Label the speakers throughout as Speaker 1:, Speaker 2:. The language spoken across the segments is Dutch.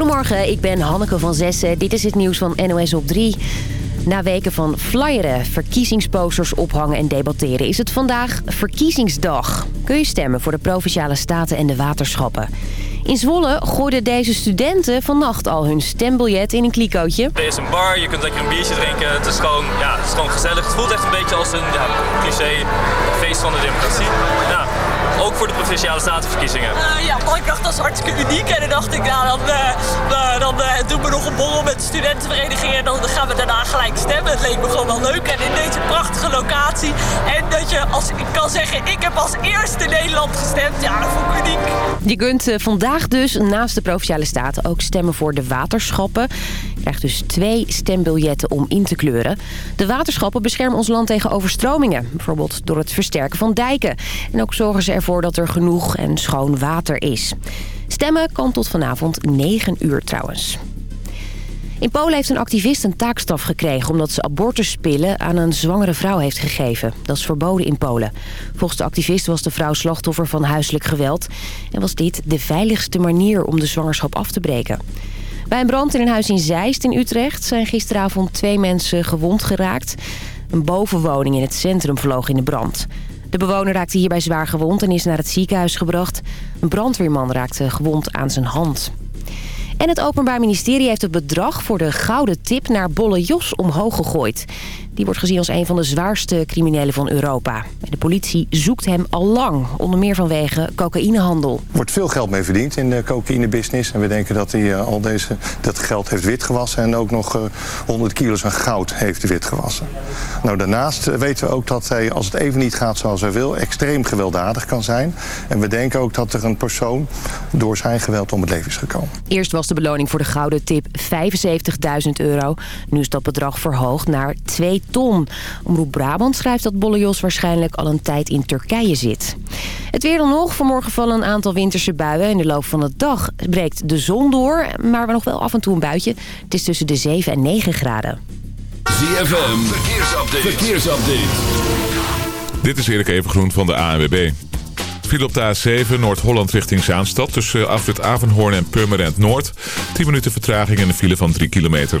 Speaker 1: Goedemorgen, ik ben Hanneke van Zessen. Dit is het nieuws van NOS op 3. Na weken van flyeren, verkiezingsposters ophangen en debatteren... is het vandaag verkiezingsdag. Kun je stemmen voor de Provinciale Staten en de waterschappen. In Zwolle gooiden deze studenten vannacht al hun stembiljet in een klikootje.
Speaker 2: Er is een bar, je kunt lekker een biertje drinken. Het is gewoon, ja, het is gewoon gezellig. Het voelt echt een beetje als een ja, cliché feest van de democratie. Ja, ook voor de provinciale statenverkiezingen.
Speaker 3: Uh, ja, maar ik dacht dat is hartstikke uniek. En dan dacht ik, nou, dan, uh, dan uh, doen we nog een borrel met de studentenvereniging. En dan gaan we daarna gelijk stemmen. Het leek me gewoon wel leuk. En in deze prachtige locatie. En dat je, als ik kan zeggen, ik heb als eerste in Nederland gestemd. Ja, dat vond ik uniek.
Speaker 1: Je kunt vandaag dus naast de Provinciale Staten ook stemmen voor de waterschappen. Je krijgt dus twee stembiljetten om in te kleuren. De waterschappen beschermen ons land tegen overstromingen. Bijvoorbeeld door het versterken van dijken. En ook zorgen ze ervoor dat er genoeg en schoon water is. Stemmen kan tot vanavond 9 uur trouwens. In Polen heeft een activist een taakstraf gekregen... omdat ze abortuspillen aan een zwangere vrouw heeft gegeven. Dat is verboden in Polen. Volgens de activist was de vrouw slachtoffer van huiselijk geweld... en was dit de veiligste manier om de zwangerschap af te breken. Bij een brand in een huis in Zeist in Utrecht... zijn gisteravond twee mensen gewond geraakt. Een bovenwoning in het centrum vloog in de brand. De bewoner raakte hierbij zwaar gewond en is naar het ziekenhuis gebracht. Een brandweerman raakte gewond aan zijn hand. En het Openbaar Ministerie heeft het bedrag voor de gouden tip naar Bolle Jos omhoog gegooid. Die wordt gezien als een van de zwaarste criminelen van Europa. De politie zoekt hem al lang, onder meer vanwege cocaïnehandel.
Speaker 4: Er wordt veel geld mee verdiend in de cocaïnebusiness. En we denken dat hij uh, al deze, dat geld heeft witgewassen... en ook nog uh, 100 kilo's aan goud heeft witgewassen. Nou, daarnaast weten we ook dat hij, als het even niet gaat zoals hij wil... extreem gewelddadig kan zijn. En we denken ook dat er een persoon door zijn geweld om het leven is gekomen.
Speaker 1: Eerst was de beloning voor de gouden tip 75.000 euro. Nu is dat bedrag verhoogd naar 2 ton. Omroep Brabant schrijft dat Bollejos waarschijnlijk al een tijd in Turkije zit. Het weer dan nog. Vanmorgen vallen een aantal winterse buien. In de loop van de dag breekt de zon door, maar nog wel af en toe een buitje. Het is tussen de 7 en 9 graden.
Speaker 5: ZFM, verkeersupdate. verkeersupdate.
Speaker 6: Dit is Erik Evengroen van de ANWB. Viel op de A7 Noord-Holland richting Zaanstad... tussen afrit Avenhoorn en Purmerend Noord. 10 minuten vertraging in een file van 3 kilometer.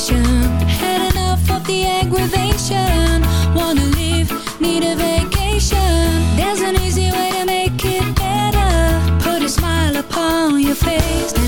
Speaker 7: Frustration? Had enough of the aggravation. Wanna leave, need a vacation. There's an easy way to make it better. Put a smile upon your face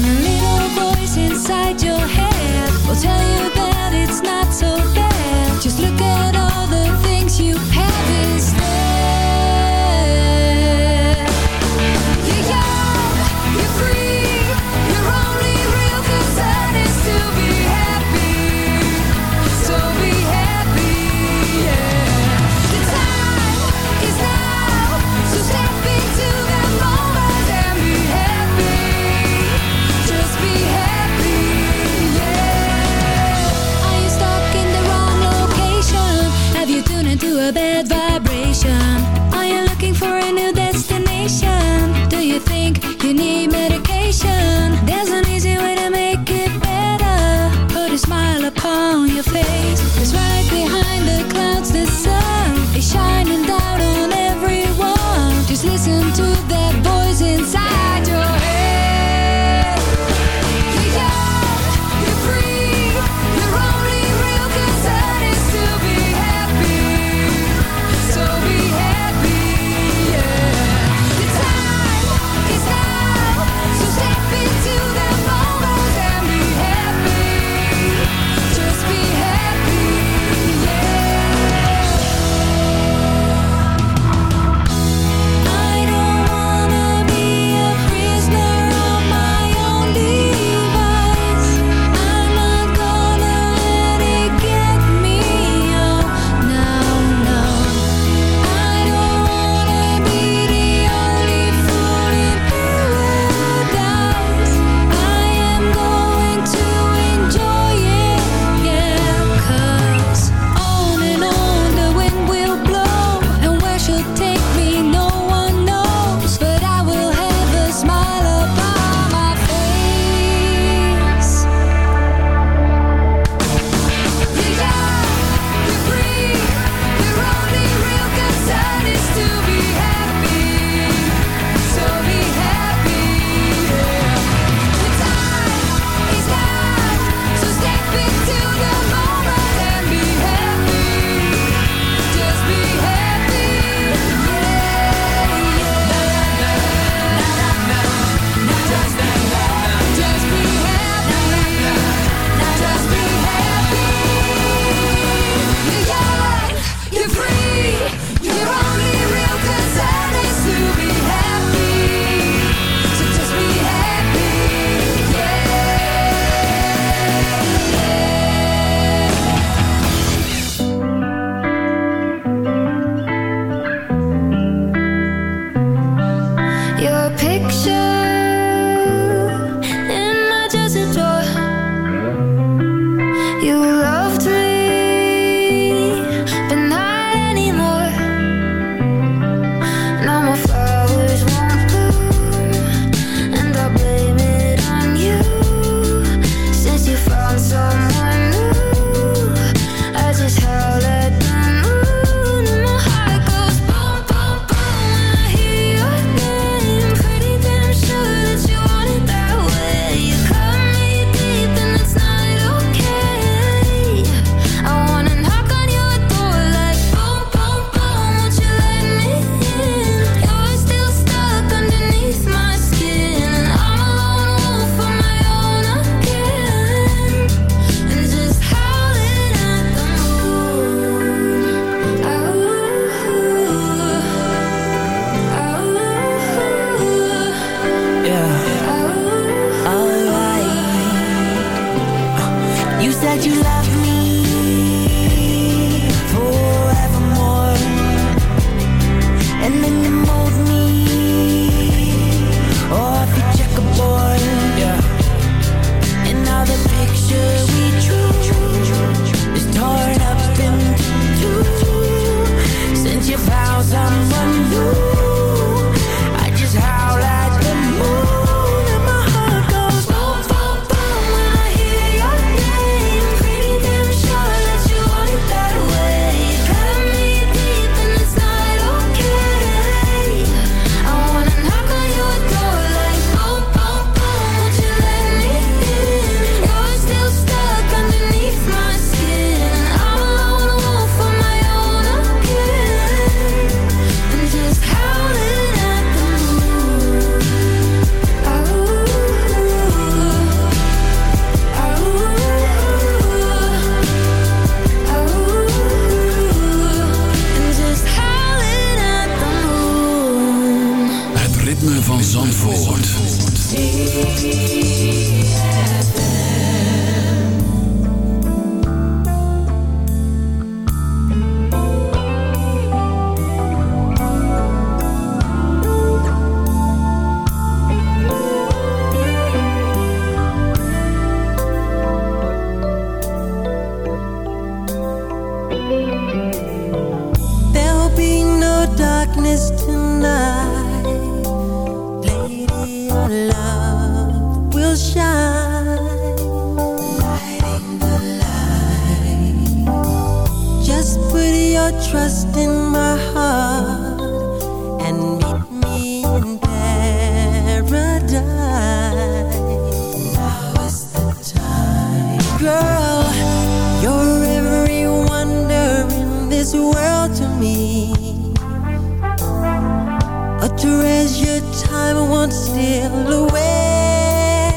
Speaker 7: time won't steal away.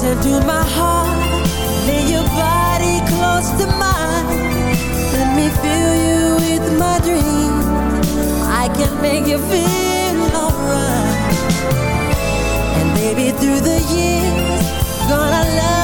Speaker 7: So to my heart, lay your body close to mine. Let me fill you with my dreams. I can make you feel alright. And through the years, gonna love.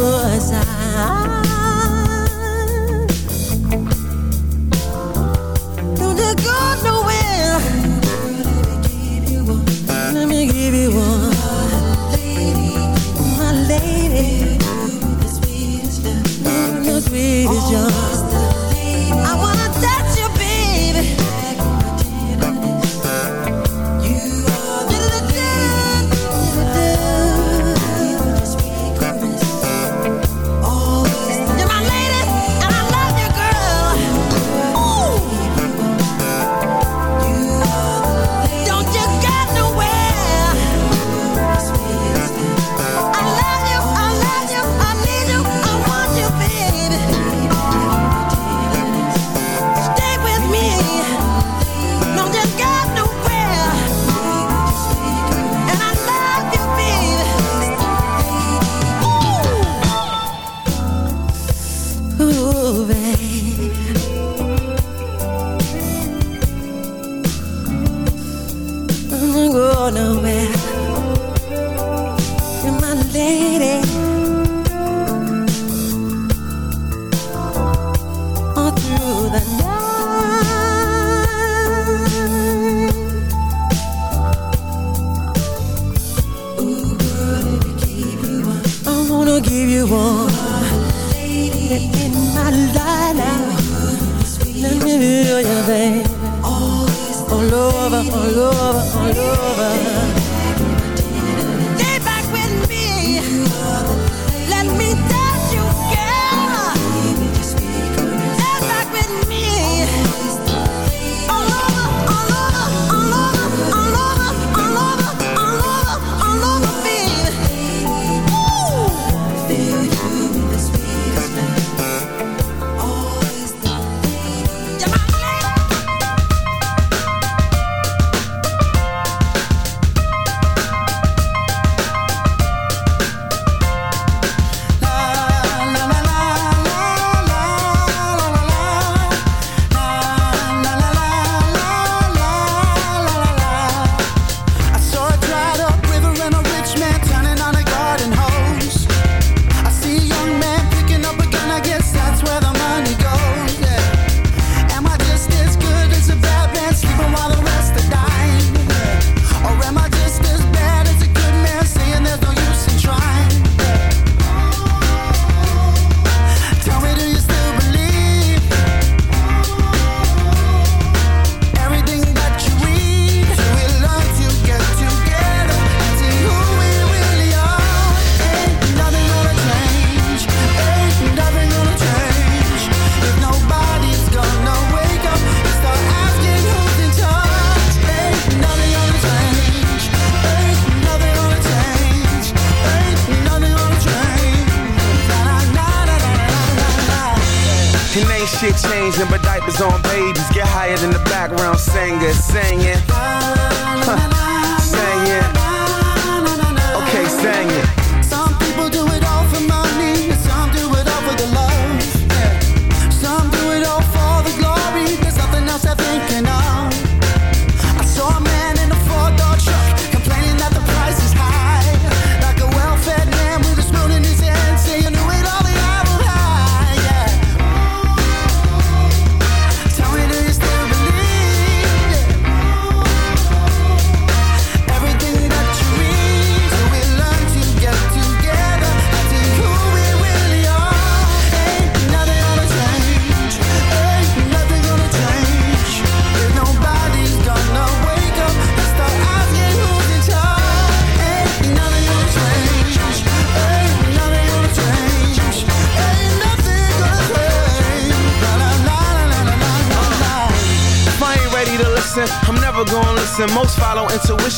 Speaker 7: was
Speaker 8: I?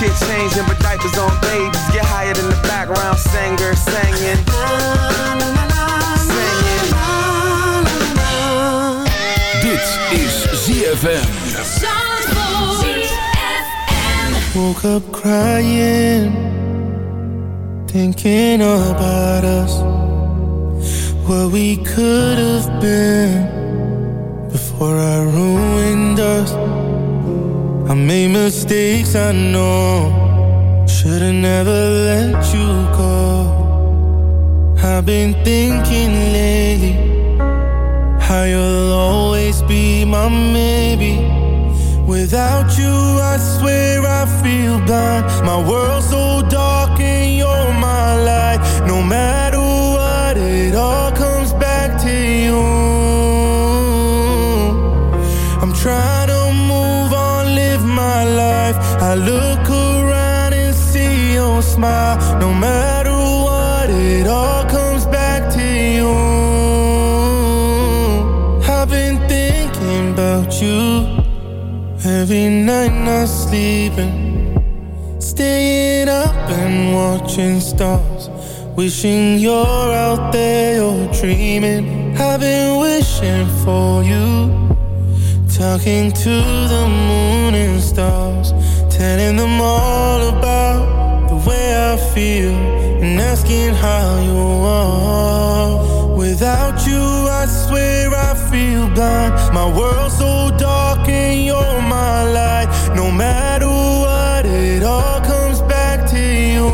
Speaker 9: shit changing, but diapers on babies get higher than the background singer singing.
Speaker 5: Dit is ZFM.
Speaker 10: Woke up crying, thinking about us, what we could have been before I ruined us. I made mistakes, I know. Should've never let you go. I've been thinking lately how you'll always be my maybe. Without you, I swear I feel blind. My world's so dark and you're smile. No matter what, it all comes back to you. I've been thinking about you every night, not sleeping. Staying up and watching stars. Wishing you're out there, you're dreaming. I've been wishing for you. Talking to the moon and stars. Telling them all about the way I feel. And asking how you are. Without you, I swear I feel blind. My world's so dark and you're my light. No matter what, it all comes back to you.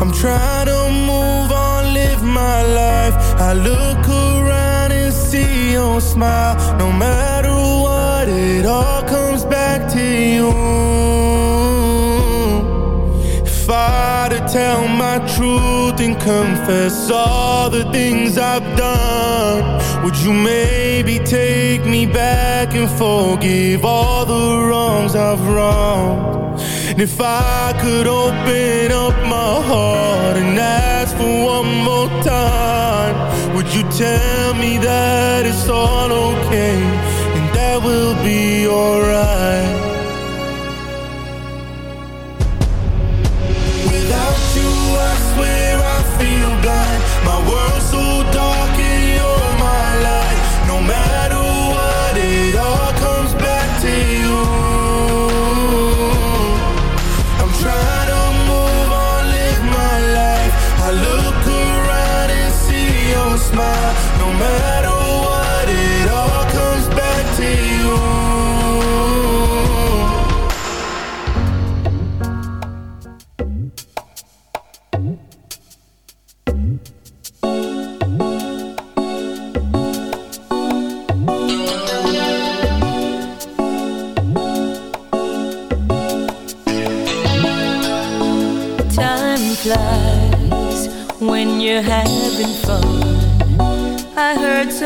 Speaker 10: I'm trying to move on, live my life. I look around and see your smile. No matter I to tell my truth and confess all the things I've done, would you maybe take me back and forgive all the wrongs I've wronged? And if I could open up my heart and ask for one more time, would you tell me that it's all okay and that we'll be alright?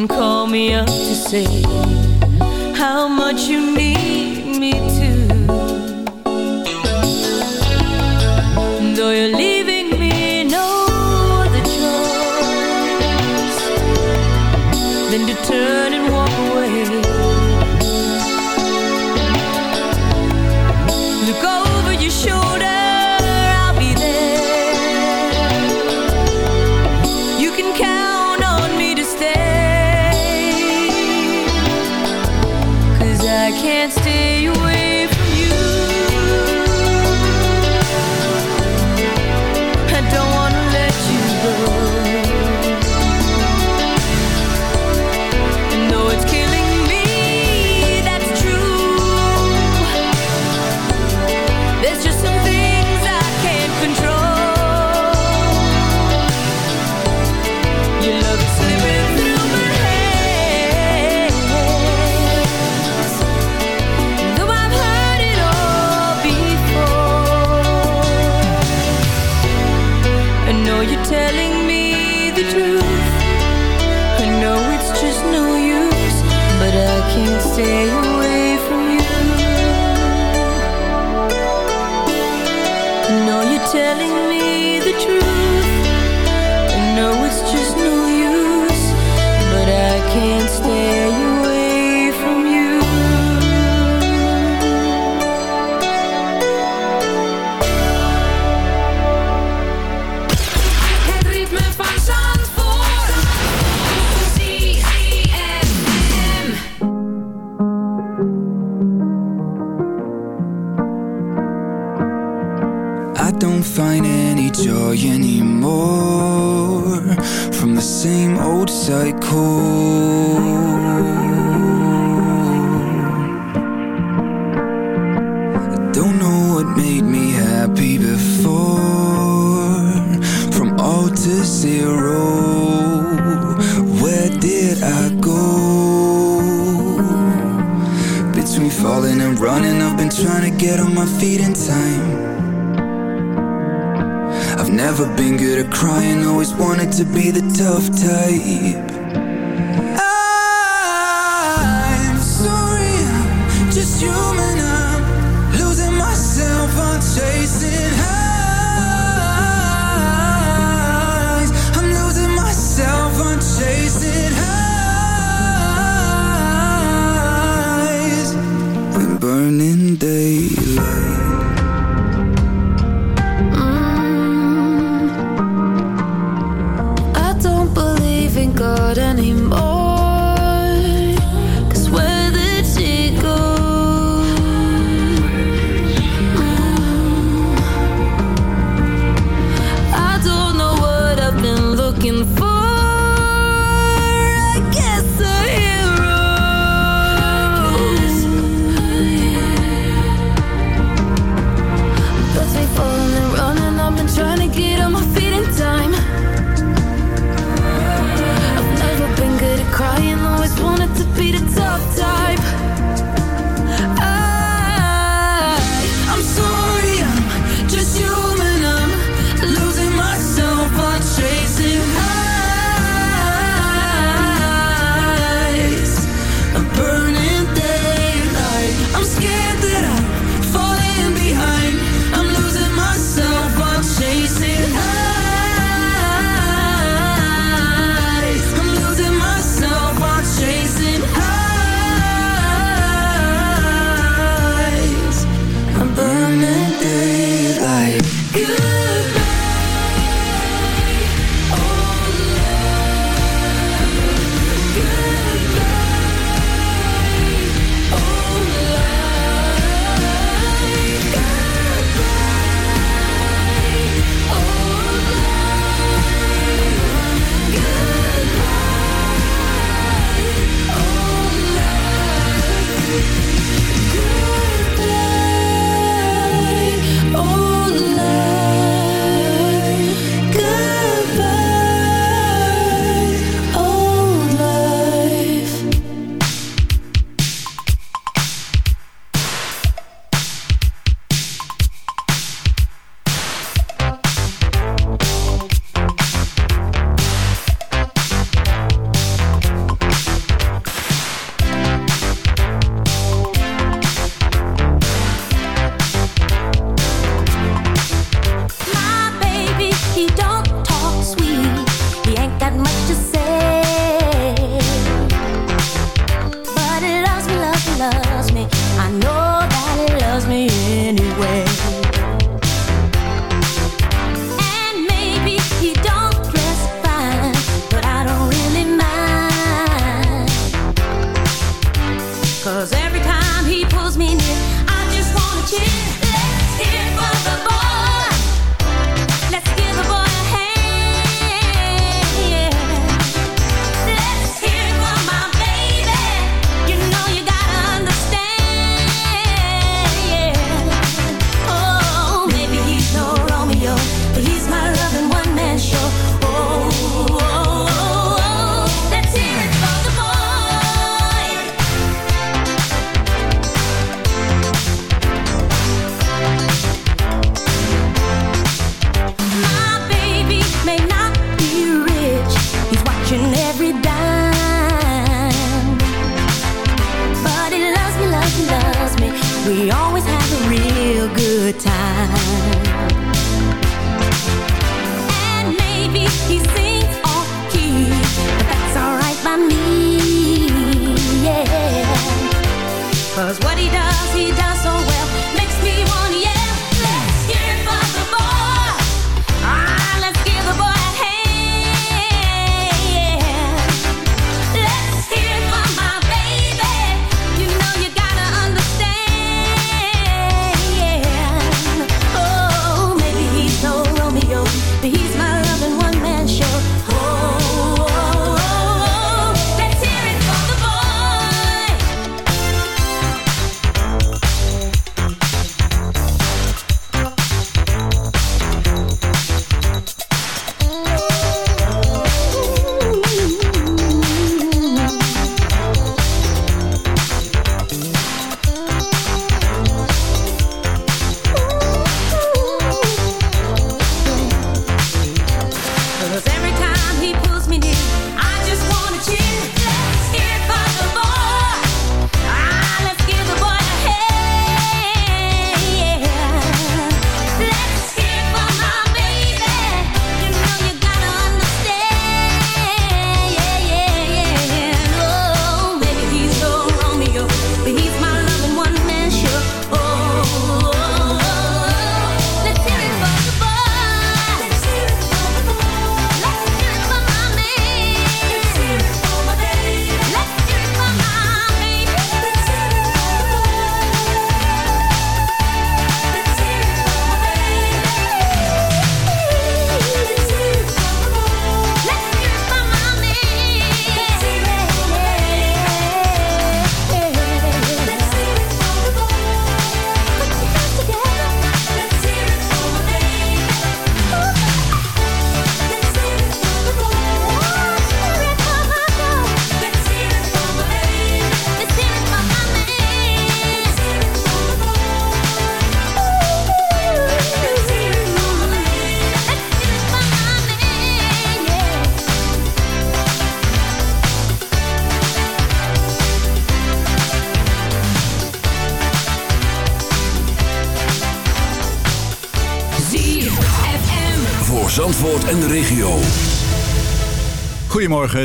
Speaker 11: And call me up to say how much you need me to. Though you're leaving me no other choice than to turn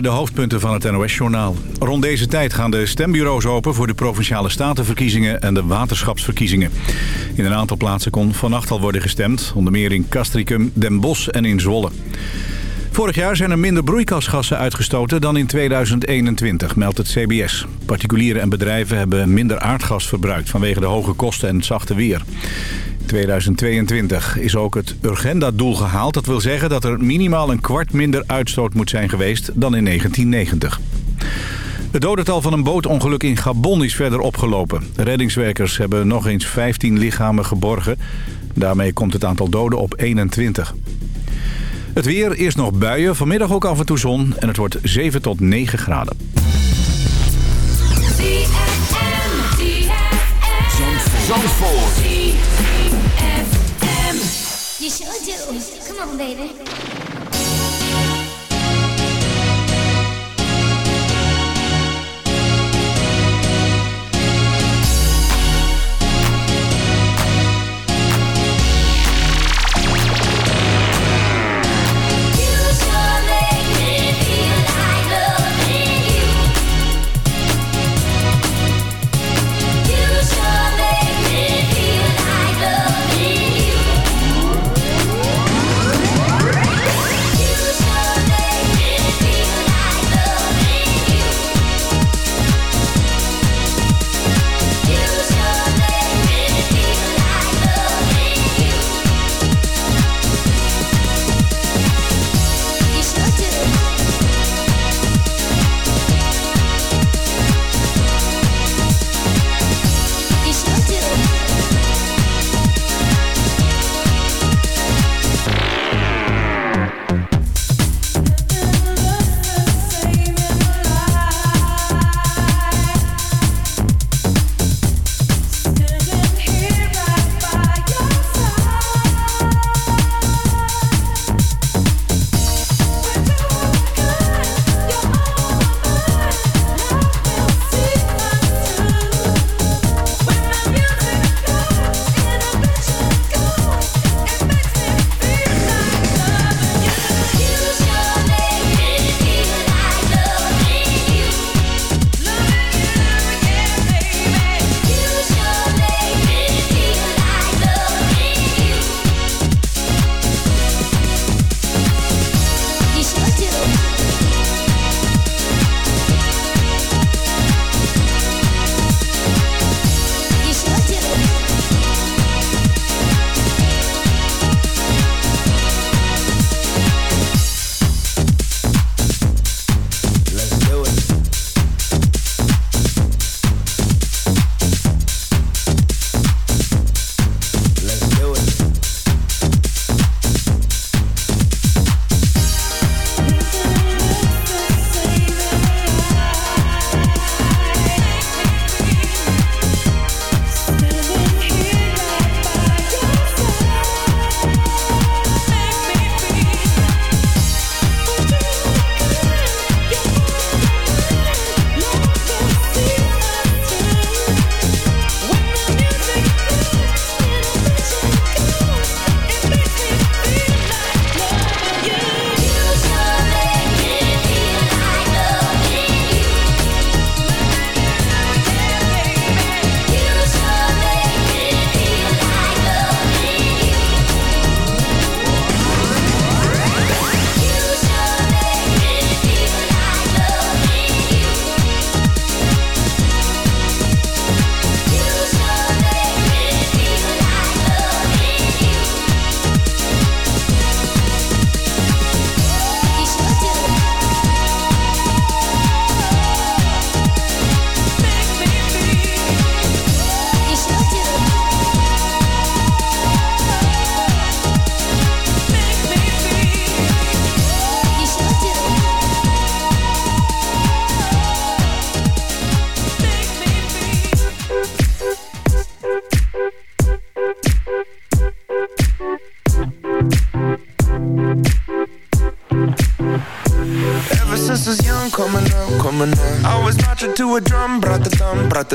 Speaker 12: De
Speaker 13: hoofdpunten van het NOS-journaal. Rond deze tijd gaan de stembureaus open voor de Provinciale Statenverkiezingen en de Waterschapsverkiezingen. In een aantal plaatsen kon vannacht al worden gestemd, onder meer in Castricum, Den Bosch en in Zwolle. Vorig jaar zijn er minder broeikasgassen uitgestoten dan in 2021, meldt het CBS. Particulieren en bedrijven hebben minder aardgas verbruikt vanwege de hoge kosten en het zachte weer. In 2022 is ook het Urgenda-doel gehaald. Dat wil zeggen dat er minimaal een kwart minder uitstoot moet zijn geweest dan in 1990. Het dodental van een bootongeluk in Gabon is verder opgelopen. Reddingswerkers hebben nog eens 15 lichamen geborgen. Daarmee komt het aantal doden op 21. Het weer, eerst nog buien, vanmiddag ook af en toe zon en het wordt 7 tot 9 graden.
Speaker 14: activated.
Speaker 15: Phenomenon. I was marching to a drum, brought the thumb, brought.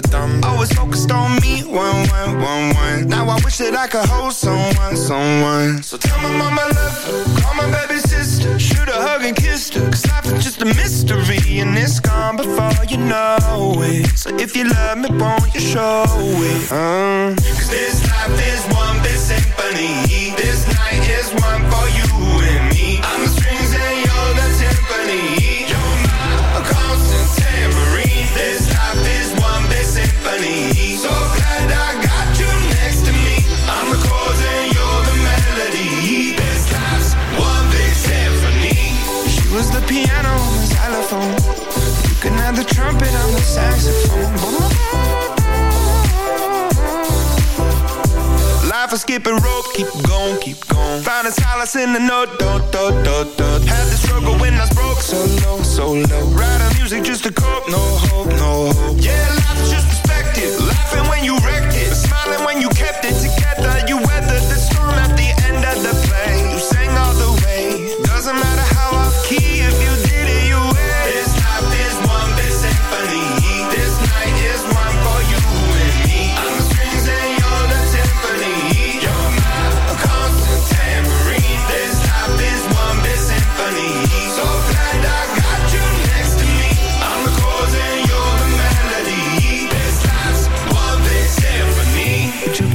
Speaker 15: I was focused on me, one, one, one, one. Now I wish that I could hold someone, someone. So tell my mama love her, call my baby sister, shoot a hug and kiss her. Cause life is just a mystery and it's gone before you know it. So if you love me, won't you show it? Uh. Cause this life is one big symphony. This night is one for you saxophone. Life is skipping rope, keep going, keep going. Finding solace in the note, do, do, do, do. Had the struggle when I was broke, so low, so low. Writing music just to cope, no hope, no hope. Yeah, life is just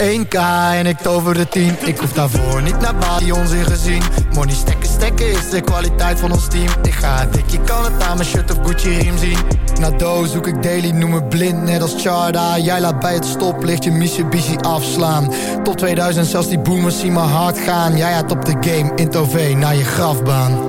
Speaker 16: 1k en ik tover de 10 Ik hoef daarvoor niet naar Bali, onzin gezien. Money stekken, stekken is de kwaliteit van ons team. Ik ga dik, je kan het aan mijn shirt of Gucci riem zien. Na do zoek ik daily, noem me blind, net als Charda. Jij laat bij het stoplicht je Mitsubishi afslaan. Tot 2000 zelfs die boomers zien me hard gaan. Jij had op de game, in Tove naar je grafbaan